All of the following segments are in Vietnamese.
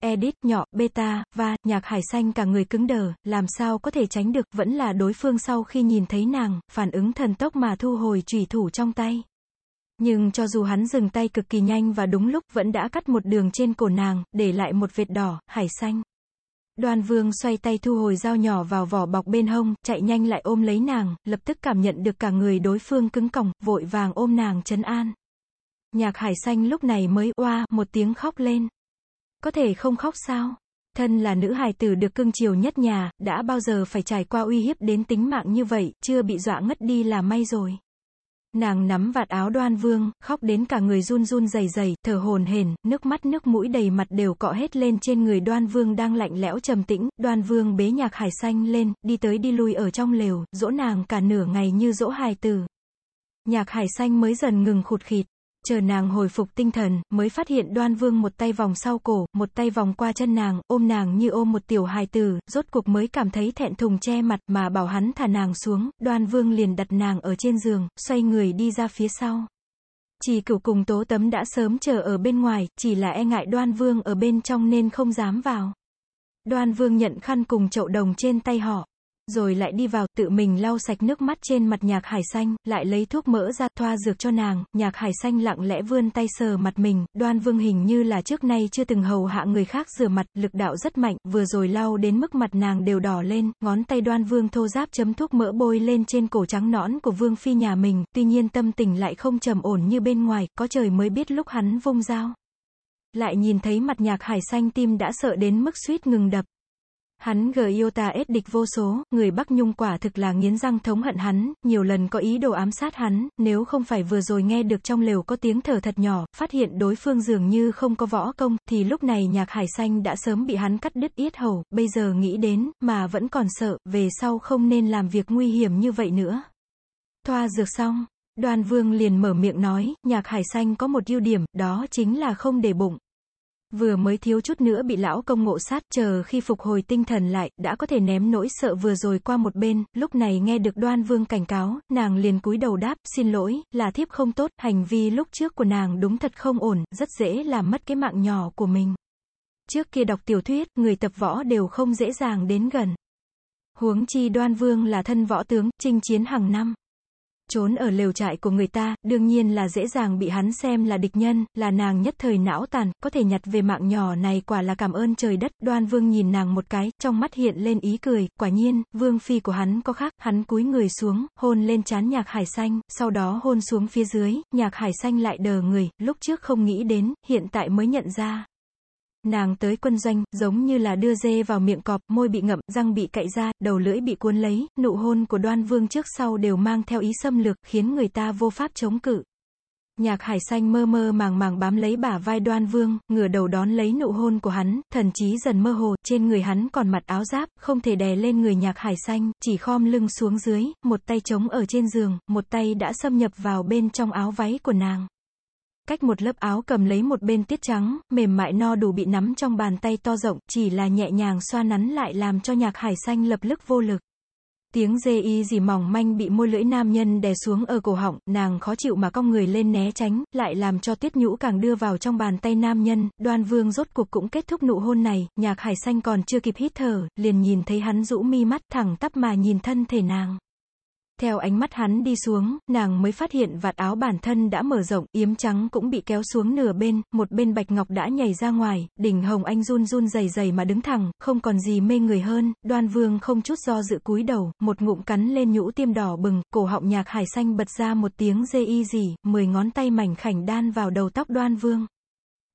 Edit, nhỏ, beta, và, nhạc hải xanh cả người cứng đờ, làm sao có thể tránh được, vẫn là đối phương sau khi nhìn thấy nàng, phản ứng thần tốc mà thu hồi chủy thủ trong tay. Nhưng cho dù hắn dừng tay cực kỳ nhanh và đúng lúc vẫn đã cắt một đường trên cổ nàng, để lại một vệt đỏ, hải xanh. Đoàn vương xoay tay thu hồi dao nhỏ vào vỏ bọc bên hông, chạy nhanh lại ôm lấy nàng, lập tức cảm nhận được cả người đối phương cứng còng, vội vàng ôm nàng chấn an. Nhạc hải xanh lúc này mới oa một tiếng khóc lên. Có thể không khóc sao? Thân là nữ hài tử được cưng chiều nhất nhà, đã bao giờ phải trải qua uy hiếp đến tính mạng như vậy, chưa bị dọa ngất đi là may rồi. Nàng nắm vạt áo đoan vương, khóc đến cả người run run dày dày thở hồn hển, nước mắt nước mũi đầy mặt đều cọ hết lên trên người đoan vương đang lạnh lẽo trầm tĩnh, đoan vương bế nhạc hải xanh lên, đi tới đi lui ở trong lều, dỗ nàng cả nửa ngày như dỗ hài tử. Nhạc hải xanh mới dần ngừng khụt khịt, Chờ nàng hồi phục tinh thần, mới phát hiện đoan vương một tay vòng sau cổ, một tay vòng qua chân nàng, ôm nàng như ôm một tiểu hài tử, rốt cuộc mới cảm thấy thẹn thùng che mặt mà bảo hắn thả nàng xuống, đoan vương liền đặt nàng ở trên giường, xoay người đi ra phía sau. Chỉ cửu cùng tố tấm đã sớm chờ ở bên ngoài, chỉ là e ngại đoan vương ở bên trong nên không dám vào. Đoan vương nhận khăn cùng chậu đồng trên tay họ rồi lại đi vào, tự mình lau sạch nước mắt trên mặt nhạc hải xanh, lại lấy thuốc mỡ ra, thoa dược cho nàng, nhạc hải xanh lặng lẽ vươn tay sờ mặt mình, đoan vương hình như là trước nay chưa từng hầu hạ người khác rửa mặt, lực đạo rất mạnh, vừa rồi lau đến mức mặt nàng đều đỏ lên, ngón tay đoan vương thô giáp chấm thuốc mỡ bôi lên trên cổ trắng nõn của vương phi nhà mình, tuy nhiên tâm tình lại không trầm ổn như bên ngoài, có trời mới biết lúc hắn vung dao. Lại nhìn thấy mặt nhạc hải xanh tim đã sợ đến mức suýt ngừng đập. Hắn gờ yêu ta ết địch vô số, người Bắc Nhung quả thực là nghiến răng thống hận hắn, nhiều lần có ý đồ ám sát hắn, nếu không phải vừa rồi nghe được trong lều có tiếng thở thật nhỏ, phát hiện đối phương dường như không có võ công, thì lúc này nhạc hải xanh đã sớm bị hắn cắt đứt yết hầu, bây giờ nghĩ đến, mà vẫn còn sợ, về sau không nên làm việc nguy hiểm như vậy nữa. Thoa dược xong, đoàn vương liền mở miệng nói, nhạc hải xanh có một ưu điểm, đó chính là không để bụng. Vừa mới thiếu chút nữa bị lão công ngộ sát, chờ khi phục hồi tinh thần lại, đã có thể ném nỗi sợ vừa rồi qua một bên, lúc này nghe được đoan vương cảnh cáo, nàng liền cúi đầu đáp, xin lỗi, là thiếp không tốt, hành vi lúc trước của nàng đúng thật không ổn, rất dễ làm mất cái mạng nhỏ của mình. Trước kia đọc tiểu thuyết, người tập võ đều không dễ dàng đến gần. Huống chi đoan vương là thân võ tướng, chinh chiến hàng năm trốn ở lều trại của người ta, đương nhiên là dễ dàng bị hắn xem là địch nhân, là nàng nhất thời não tàn, có thể nhặt về mạng nhỏ này quả là cảm ơn trời đất, đoan vương nhìn nàng một cái, trong mắt hiện lên ý cười, quả nhiên, vương phi của hắn có khác, hắn cúi người xuống, hôn lên chán nhạc hải xanh, sau đó hôn xuống phía dưới, nhạc hải xanh lại đờ người, lúc trước không nghĩ đến, hiện tại mới nhận ra, Nàng tới quân doanh, giống như là đưa dê vào miệng cọp, môi bị ngậm, răng bị cạy ra, đầu lưỡi bị cuốn lấy, nụ hôn của đoan vương trước sau đều mang theo ý xâm lược, khiến người ta vô pháp chống cự. Nhạc hải xanh mơ mơ màng màng bám lấy bả vai đoan vương, ngửa đầu đón lấy nụ hôn của hắn, thần trí dần mơ hồ, trên người hắn còn mặt áo giáp, không thể đè lên người nhạc hải xanh, chỉ khom lưng xuống dưới, một tay trống ở trên giường, một tay đã xâm nhập vào bên trong áo váy của nàng cách một lớp áo cầm lấy một bên tiết trắng, mềm mại no đủ bị nắm trong bàn tay to rộng, chỉ là nhẹ nhàng xoa nắn lại làm cho nhạc hải xanh lập lức vô lực. Tiếng dê y gì mỏng manh bị môi lưỡi nam nhân đè xuống ở cổ họng, nàng khó chịu mà cong người lên né tránh, lại làm cho tiết nhũ càng đưa vào trong bàn tay nam nhân, đoan vương rốt cuộc cũng kết thúc nụ hôn này, nhạc hải xanh còn chưa kịp hít thở, liền nhìn thấy hắn rũ mi mắt thẳng tắp mà nhìn thân thể nàng. Theo ánh mắt hắn đi xuống, nàng mới phát hiện vạt áo bản thân đã mở rộng, yếm trắng cũng bị kéo xuống nửa bên, một bên bạch ngọc đã nhảy ra ngoài, đỉnh hồng anh run run dày dày mà đứng thẳng, không còn gì mê người hơn, đoan vương không chút do dự cúi đầu, một ngụm cắn lên nhũ tiêm đỏ bừng, cổ họng nhạc hải xanh bật ra một tiếng dê y gì, mười ngón tay mảnh khảnh đan vào đầu tóc đoan vương.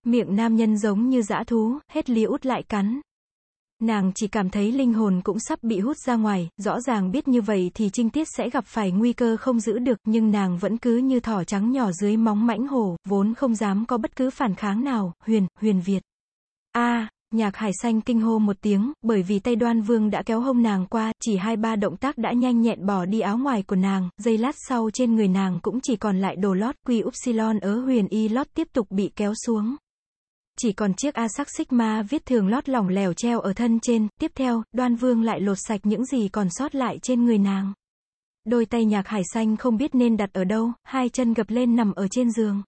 Miệng nam nhân giống như dã thú, hết lia út lại cắn, Nàng chỉ cảm thấy linh hồn cũng sắp bị hút ra ngoài, rõ ràng biết như vậy thì trinh tiết sẽ gặp phải nguy cơ không giữ được, nhưng nàng vẫn cứ như thỏ trắng nhỏ dưới móng mãnh hổ, vốn không dám có bất cứ phản kháng nào, huyền, huyền Việt. a nhạc hải xanh kinh hô một tiếng, bởi vì tay đoan vương đã kéo hông nàng qua, chỉ hai ba động tác đã nhanh nhẹn bỏ đi áo ngoài của nàng, giây lát sau trên người nàng cũng chỉ còn lại đồ lót, quy upsilon ở huyền y lót tiếp tục bị kéo xuống. Chỉ còn chiếc A sắc xích ma viết thường lót lỏng lẻo treo ở thân trên, tiếp theo, đoan vương lại lột sạch những gì còn sót lại trên người nàng. Đôi tay nhạc hải xanh không biết nên đặt ở đâu, hai chân gập lên nằm ở trên giường.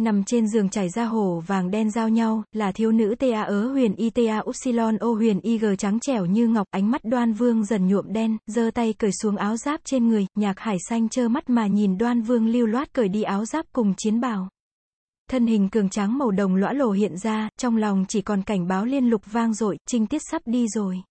Nằm trên giường trải ra hổ vàng đen giao nhau, là thiếu nữ TA ớ huyền y TA upsilon ô huyền y g trắng trẻo như ngọc, ánh mắt đoan vương dần nhuộm đen, giơ tay cởi xuống áo giáp trên người, nhạc hải xanh trơ mắt mà nhìn đoan vương lưu loát cởi đi áo giáp cùng chiến bào. Thân hình cường tráng màu đồng lõa lồ hiện ra, trong lòng chỉ còn cảnh báo liên lục vang dội, trinh tiết sắp đi rồi.